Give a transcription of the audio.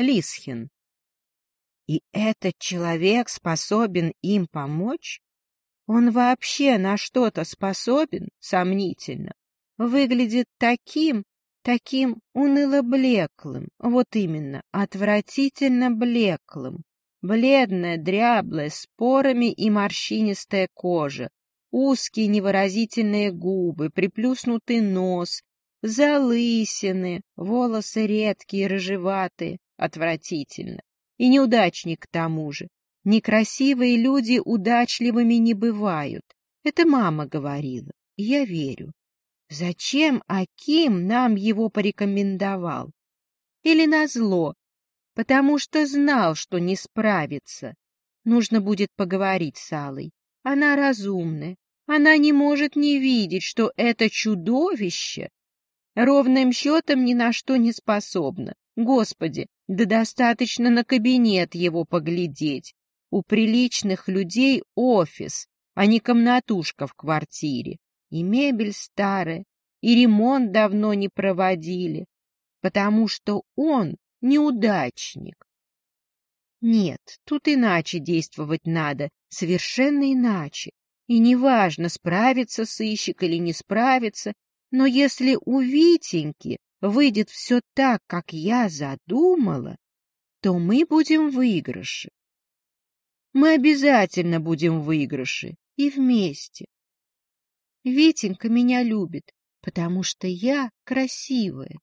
Лисхин. И этот человек способен им помочь? Он вообще на что-то способен? Сомнительно. Выглядит таким, таким уныло-блеклым. Вот именно, отвратительно блеклым. Бледная, дряблая, с порами и морщинистая кожа, узкие невыразительные губы, приплюснутый нос, залысины, волосы редкие, рыжеватые, отвратительно. И неудачник к тому же. Некрасивые люди удачливыми не бывают. Это мама говорила, и я верю. Зачем Аким нам его порекомендовал? Или назло, потому что знал, что не справится. Нужно будет поговорить с Алой. Она разумная. Она не может не видеть, что это чудовище ровным счетом ни на что не способно. Господи, да достаточно на кабинет его поглядеть. У приличных людей офис, а не комнатушка в квартире. И мебель старая, и ремонт давно не проводили, потому что он неудачник. Нет, тут иначе действовать надо, совершенно иначе. И неважно, справится сыщик или не справится, но если у Витеньки выйдет все так, как я задумала, то мы будем в выигрыше. Мы обязательно будем в выигрыше и вместе. Витенька меня любит, потому что я красивая.